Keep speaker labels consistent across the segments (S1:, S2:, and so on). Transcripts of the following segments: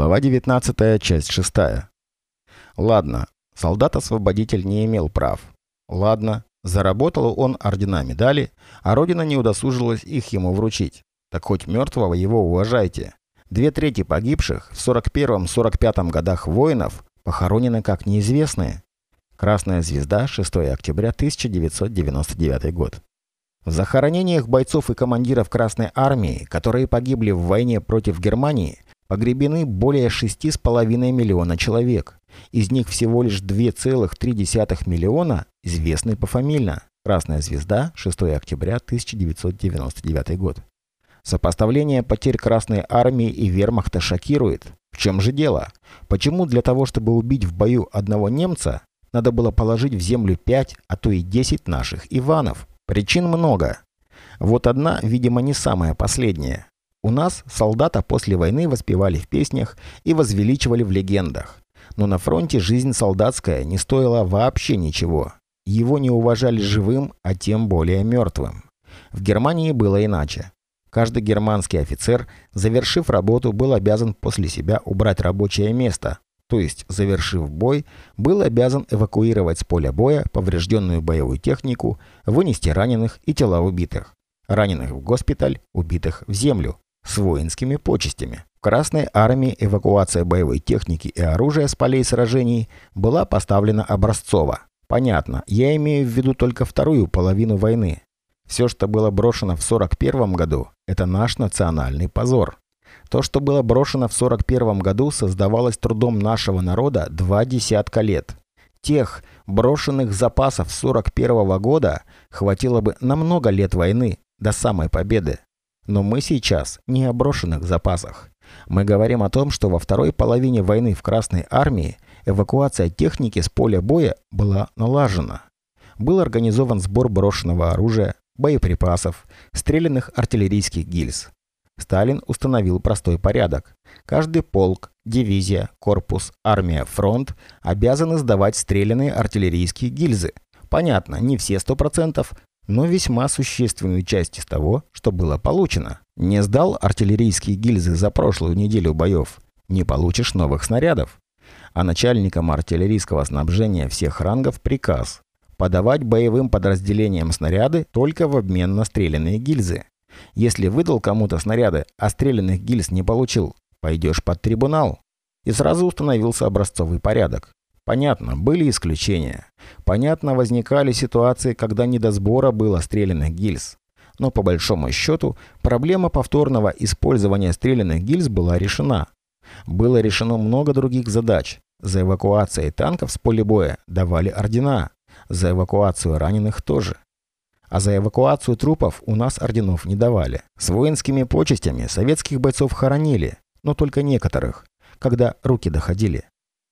S1: Глава 19, часть 6. Ладно, солдат-освободитель не имел прав. Ладно, заработал он ордена медали, а Родина не удосужилась их ему вручить. Так хоть мертвого его уважайте. Две трети погибших в 41-45 годах воинов похоронены как неизвестные. Красная звезда, 6 октября 1999 год. В захоронениях бойцов и командиров Красной Армии, которые погибли в войне против Германии, Погребены более 6,5 миллиона человек. Из них всего лишь 2,3 миллиона известны пофамильно. Красная звезда, 6 октября 1999 год. Сопоставление потерь Красной Армии и вермахта шокирует. В чем же дело? Почему для того, чтобы убить в бою одного немца, надо было положить в землю 5, а то и 10 наших Иванов? Причин много. Вот одна, видимо, не самая последняя. У нас солдата после войны воспевали в песнях и возвеличивали в легендах. Но на фронте жизнь солдатская не стоила вообще ничего. Его не уважали живым, а тем более мертвым. В Германии было иначе. Каждый германский офицер, завершив работу, был обязан после себя убрать рабочее место, то есть, завершив бой, был обязан эвакуировать с поля боя поврежденную боевую технику, вынести раненых и тела убитых. Раненых в госпиталь, убитых в землю с воинскими почестями. В Красной армии эвакуация боевой техники и оружия с полей сражений была поставлена образцово. Понятно, я имею в виду только вторую половину войны. Все, что было брошено в 41 году, это наш национальный позор. То, что было брошено в 41 году, создавалось трудом нашего народа два десятка лет. Тех брошенных запасов 41 года хватило бы на много лет войны, до самой победы. Но мы сейчас не о брошенных запасах. Мы говорим о том, что во второй половине войны в Красной армии эвакуация техники с поля боя была налажена. Был организован сбор брошенного оружия, боеприпасов, стрелянных артиллерийских гильз. Сталин установил простой порядок. Каждый полк, дивизия, корпус, армия, фронт обязаны сдавать стрелянные артиллерийские гильзы. Понятно, не все 100%, но весьма существенную часть из того, что было получено. Не сдал артиллерийские гильзы за прошлую неделю боев, не получишь новых снарядов. А начальникам артиллерийского снабжения всех рангов приказ подавать боевым подразделениям снаряды только в обмен на стрелянные гильзы. Если выдал кому-то снаряды, а стрелянных гильз не получил, пойдешь под трибунал. И сразу установился образцовый порядок. Понятно, были исключения. Понятно, возникали ситуации, когда не до сбора было стрелянных гильз. Но по большому счету, проблема повторного использования стрелянных гильз была решена. Было решено много других задач. За эвакуацией танков с поля боя давали ордена. За эвакуацию раненых тоже. А за эвакуацию трупов у нас орденов не давали. С воинскими почестями советских бойцов хоронили, но только некоторых, когда руки доходили.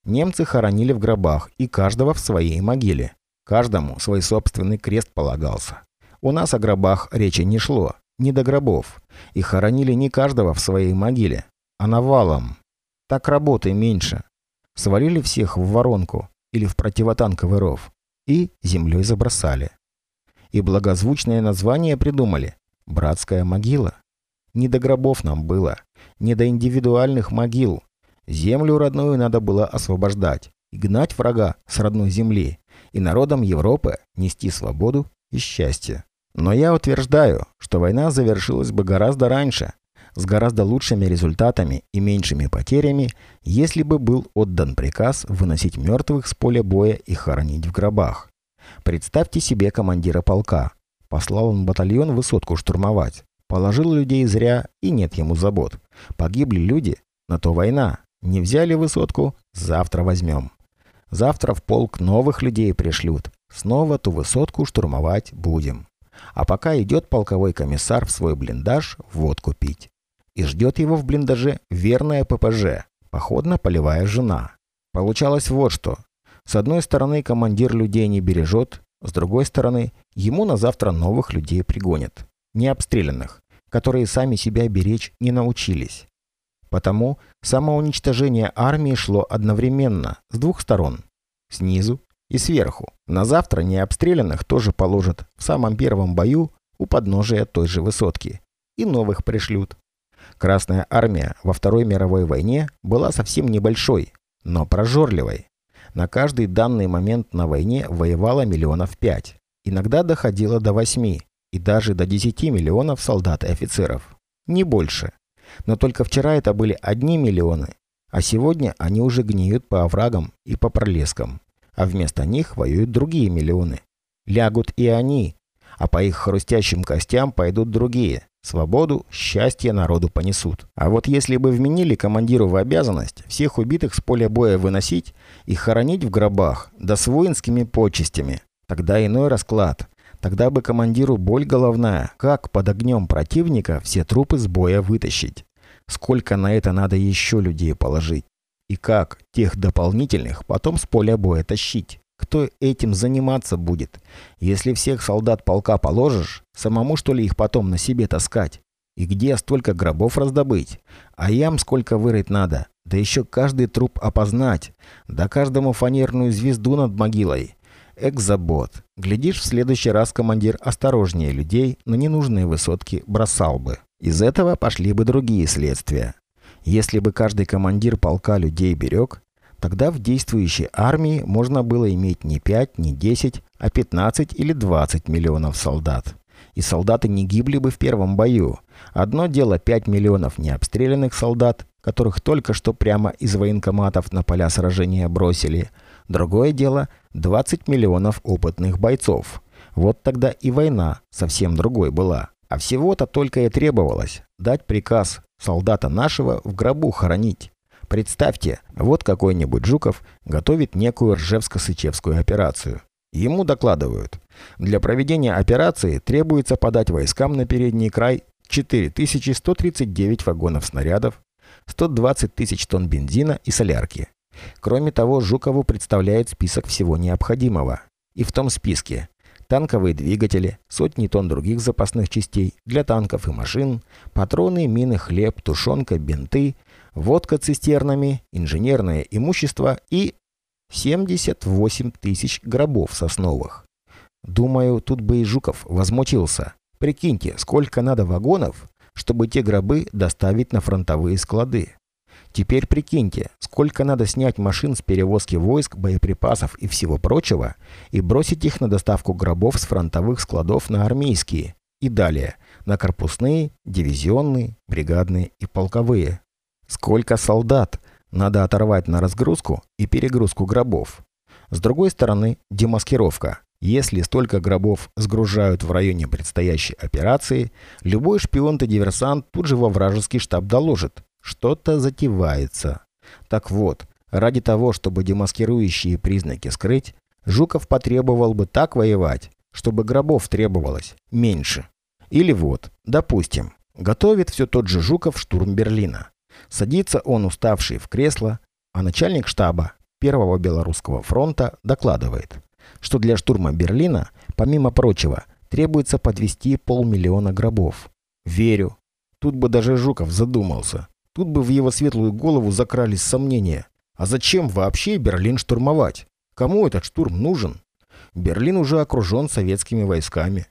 S1: Немцы хоронили в гробах, и каждого в своей могиле. Каждому свой собственный крест полагался. У нас о гробах речи не шло, не до гробов. И хоронили не каждого в своей могиле, а навалом. Так работы меньше. Свалили всех в воронку или в противотанковый ров и землей забросали. И благозвучное название придумали «Братская могила». Не до гробов нам было, не до индивидуальных могил, Землю родную надо было освобождать и гнать врага с родной земли, и народам Европы нести свободу и счастье. Но я утверждаю, что война завершилась бы гораздо раньше, с гораздо лучшими результатами и меньшими потерями, если бы был отдан приказ выносить мертвых с поля боя и хоронить в гробах. Представьте себе командира полка. Послал он батальон высотку штурмовать. Положил людей зря, и нет ему забот. Погибли люди, на то война. Не взяли высотку, завтра возьмем. Завтра в полк новых людей пришлют. Снова ту высотку штурмовать будем. А пока идет полковой комиссар в свой блиндаж водку пить. И ждет его в блиндаже верная ППЖ, походно-полевая жена. Получалось вот что. С одной стороны, командир людей не бережет, с другой стороны, ему на завтра новых людей пригонят. Не обстрелянных, которые сами себя беречь не научились. Потому самоуничтожение армии шло одновременно, с двух сторон. Снизу и сверху. На завтра необстрелянных тоже положат в самом первом бою у подножия той же высотки. И новых пришлют. Красная армия во Второй мировой войне была совсем небольшой, но прожорливой. На каждый данный момент на войне воевало миллионов пять. Иногда доходило до восьми и даже до десяти миллионов солдат и офицеров. Не больше. Но только вчера это были одни миллионы, а сегодня они уже гниют по оврагам и по пролескам, а вместо них воюют другие миллионы. Лягут и они, а по их хрустящим костям пойдут другие. Свободу, счастье народу понесут. А вот если бы вменили командиру в обязанность всех убитых с поля боя выносить и хоронить в гробах, да с воинскими почестями, тогда иной расклад. Тогда бы командиру боль головная, как под огнем противника все трупы с боя вытащить. Сколько на это надо еще людей положить. И как тех дополнительных потом с поля боя тащить. Кто этим заниматься будет? Если всех солдат полка положишь, самому что ли их потом на себе таскать? И где столько гробов раздобыть? А ям сколько вырыть надо? Да еще каждый труп опознать. Да каждому фанерную звезду над могилой. Экзабот. Глядишь, в следующий раз командир осторожнее людей на ненужные высотки бросал бы. Из этого пошли бы другие следствия. Если бы каждый командир полка людей берег, Тогда в действующей армии можно было иметь не 5, не 10, а 15 или 20 миллионов солдат. И солдаты не гибли бы в первом бою. Одно дело 5 миллионов необстрелянных солдат, которых только что прямо из военкоматов на поля сражения бросили. Другое дело 20 миллионов опытных бойцов. Вот тогда и война совсем другой была. А всего-то только и требовалось дать приказ солдата нашего в гробу хоронить. Представьте, вот какой-нибудь Жуков готовит некую Ржевско-Сычевскую операцию. Ему докладывают. Для проведения операции требуется подать войскам на передний край 4139 вагонов снарядов, 120 тысяч тонн бензина и солярки. Кроме того, Жукову представляет список всего необходимого. И в том списке танковые двигатели, сотни тонн других запасных частей для танков и машин, патроны, мины, хлеб, тушенка, бинты, водка цистернами, инженерное имущество и 78 тысяч гробов сосновых. Думаю, тут бы и Жуков возмутился. Прикиньте, сколько надо вагонов, чтобы те гробы доставить на фронтовые склады. Теперь прикиньте, сколько надо снять машин с перевозки войск, боеприпасов и всего прочего и бросить их на доставку гробов с фронтовых складов на армейские и далее на корпусные, дивизионные, бригадные и полковые. Сколько солдат надо оторвать на разгрузку и перегрузку гробов? С другой стороны, демаскировка. Если столько гробов сгружают в районе предстоящей операции, любой шпион и диверсант тут же во вражеский штаб доложит. Что-то затевается. Так вот, ради того, чтобы демаскирующие признаки скрыть, Жуков потребовал бы так воевать, чтобы гробов требовалось меньше. Или вот, допустим, готовит все тот же Жуков штурм Берлина. Садится он уставший в кресло, а начальник штаба Первого Белорусского фронта докладывает, что для штурма Берлина, помимо прочего, требуется подвести полмиллиона гробов. Верю. Тут бы даже Жуков задумался. Тут бы в его светлую голову закрались сомнения. А зачем вообще Берлин штурмовать? Кому этот штурм нужен? Берлин уже окружен советскими войсками.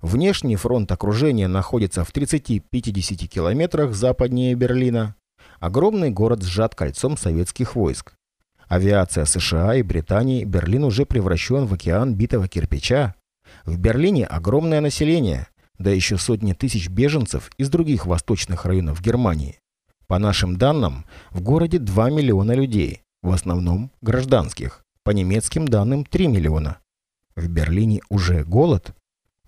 S1: Внешний фронт окружения находится в 30-50 километрах западнее Берлина. Огромный город сжат кольцом советских войск. Авиация США и Британии Берлин уже превращен в океан битого кирпича. В Берлине огромное население, да еще сотни тысяч беженцев из других восточных районов Германии. По нашим данным, в городе 2 миллиона людей, в основном гражданских. По немецким данным 3 миллиона. В Берлине уже голод.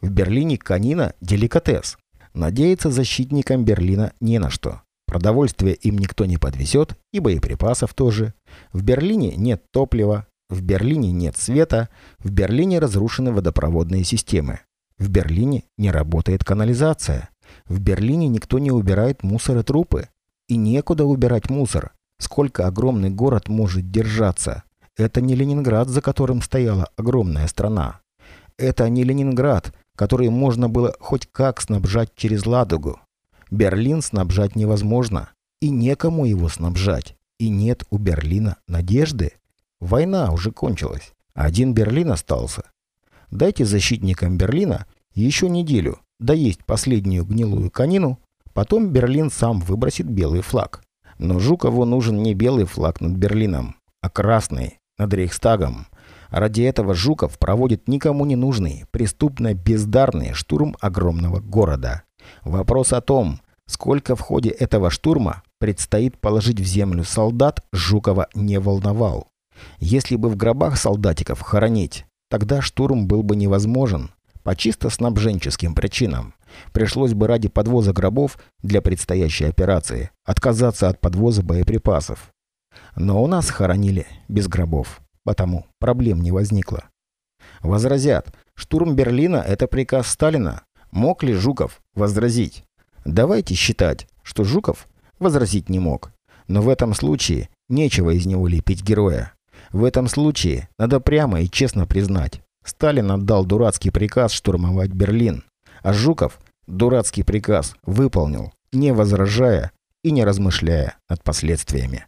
S1: В Берлине конина – деликатес. Надеяться защитникам Берлина не на что. Продовольствие им никто не подвезет, и боеприпасов тоже. В Берлине нет топлива, в Берлине нет света, в Берлине разрушены водопроводные системы. В Берлине не работает канализация. В Берлине никто не убирает мусор и трупы. И некуда убирать мусор. Сколько огромный город может держаться? Это не Ленинград, за которым стояла огромная страна. Это не Ленинград, который можно было хоть как снабжать через Ладогу. Берлин снабжать невозможно, и некому его снабжать. И нет у Берлина надежды. Война уже кончилась. Один Берлин остался. Дайте защитникам Берлина еще неделю доесть последнюю гнилую конину, Потом Берлин сам выбросит белый флаг. Но Жукову нужен не белый флаг над Берлином, а красный над Рейхстагом. Ради этого Жуков проводит никому не нужный, преступно бездарный штурм огромного города. Вопрос о том, сколько в ходе этого штурма предстоит положить в землю солдат, Жукова не волновал. Если бы в гробах солдатиков хоронить, тогда штурм был бы невозможен по чисто снабженческим причинам. Пришлось бы ради подвоза гробов для предстоящей операции отказаться от подвоза боеприпасов. Но у нас хоронили без гробов, потому проблем не возникло. Возразят, штурм Берлина – это приказ Сталина. Мог ли Жуков возразить? Давайте считать, что Жуков возразить не мог. Но в этом случае нечего из него лепить героя. В этом случае надо прямо и честно признать, Сталин отдал дурацкий приказ штурмовать Берлин, а Жуков дурацкий приказ выполнил, не возражая и не размышляя над последствиями.